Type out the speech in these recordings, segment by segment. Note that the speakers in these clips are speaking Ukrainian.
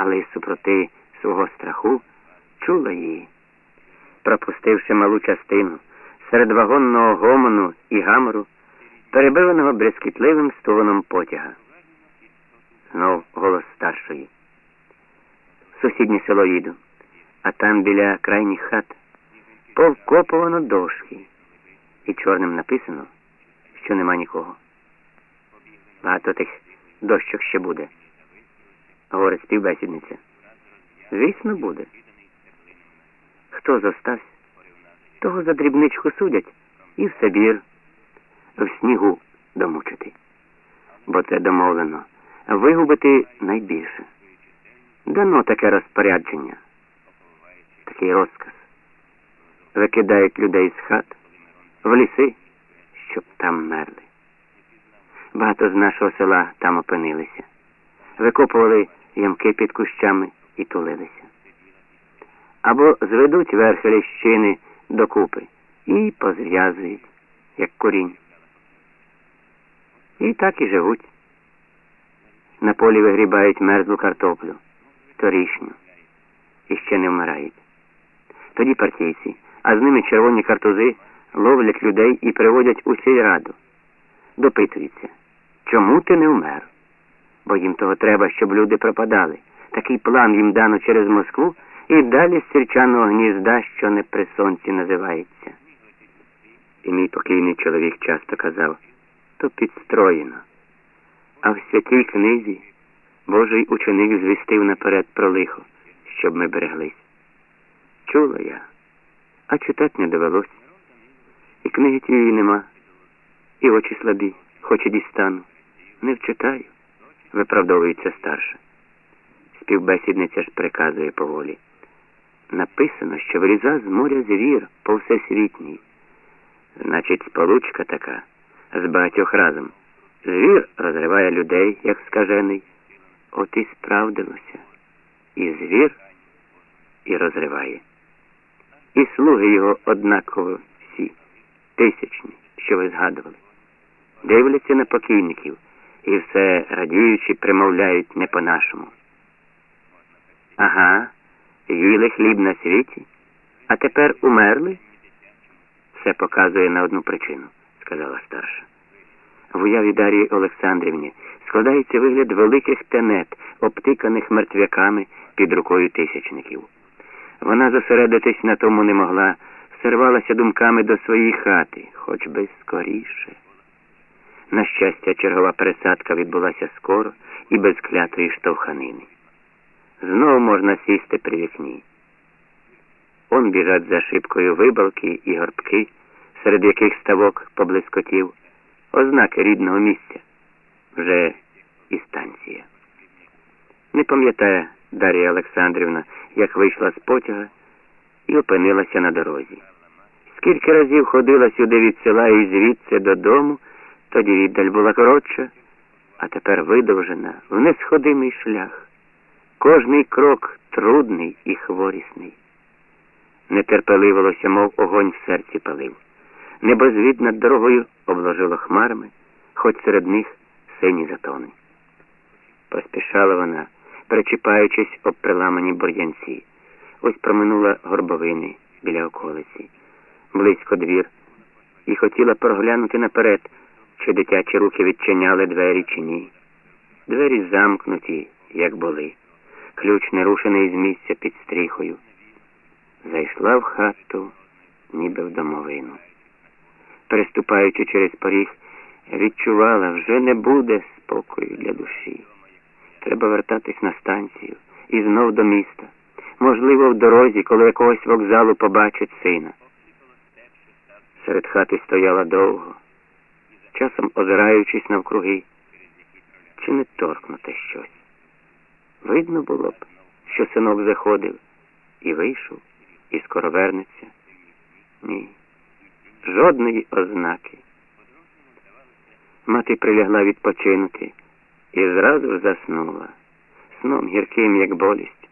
але й супроти свого страху чула її. Пропустивши малу частину серед вагонного гомону і гамору, перебиваного брескітливим стогоном потяга. Знов голос старшої. В сусіднє село їду, а там біля крайніх хат повкопувано дошки, і чорним написано, що нема нікого. Багато тих дощок ще буде, говорить співбесідниця. Звісно, буде. Хто зостався, того за дрібничку судять і в Сибір, в снігу домучити. Бо це домовлено вигубити найбільше. Дано таке розпорядження, такий розказ. Викидають людей з хат в ліси, щоб там мерли. Багато з нашого села там опинилися, викопували ямки під кущами і тулилися. Або зведуть верхи ліщини докупи і позв'язують, як корінь. І так і живуть. На полі вигрібають мерзлу картоплю, торішню, і ще не вмирають. Тоді партійці, а з ними червоні картузи ловлять людей і приводять у сільраду. Допитуються, чому ти не вмер? Бо їм того треба, щоб люди пропадали. Такий план їм дано через Москву і далі з сірчаного гнізда, що не при сонці називається. І мій покійний чоловік часто казав, то підстроєно. А в святій книзі Божий ученик звістив наперед про лихо, щоб ми береглись. Чула я, а читать не довелось. І книги тієї нема, і очі слабі, хоч і дістану. Не вчитаю, виправдовується старша. Співбесідниця ж приказує поволі. Написано, що виріза з моря звір по всесвітній. Значить, сполучка така з багатьох разом. Звір розриває людей, як скажений. От і справдилося. І звір і розриває. І слуги його однаково всі, тисячні, що ви згадували. Дивляться на покійників і все радіючи примовляють не по-нашому. Ага, їли хліб на світі, а тепер умерли? Все показує на одну причину, сказала старша. В уяві Дарії Олександрівні складається вигляд великих тенет, обтиканих мертвяками під рукою тисячників. Вона зосередитись на тому не могла, сорвалася думками до своєї хати, хоч би скоріше. На щастя, чергова пересадка відбулася скоро і без клятої штовханини. Знову можна сісти при вікні. Он біжать за шибкою вибалки і горбки, серед яких ставок поблискотів, ознаки рідного місця, вже і станція. Не пам'ятає Дар'я Олександрівна, як вийшла з потяга і опинилася на дорозі. Скільки разів ходила сюди від села і звідси додому, тоді віддаль була коротша, а тепер видовжена в несходимий шлях. Кожний крок трудний і хворісний. Нетерпеливилося, мов огонь в серці палив. Небозвід над дорогою обложило хмарами, хоч серед них сині затони. Поспішала вона, причіпаючись об приламані бур'янці. Ось проминула горбовини біля околиці, близько двір, і хотіла проглянути наперед, чи дитячі руки відчиняли двері, чи ні. Двері замкнуті, як були ключ не рушений з місця під стріхою. Зайшла в хату, ніби в домовину. Переступаючи через поріг, відчувала, вже не буде спокою для душі. Треба вертатись на станцію і знов до міста. Можливо, в дорозі, коли якогось вокзалу побачить сина. Серед хати стояла довго, часом озираючись навкруги, чи не торкнуте щось. Видно було б, що синок заходив і вийшов, і скоро вернеться. Ні, жодної ознаки. Мати прилягла відпочинути і зразу заснула, сном гірким, як болість.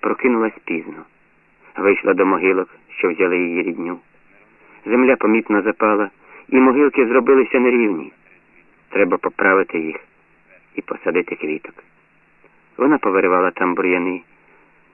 Прокинулась пізно, вийшла до могилок, що взяли її рідню. Земля помітно запала, і могилки зробилися нерівні. Треба поправити їх і посадити квіток. Вона повиривала там бур'яни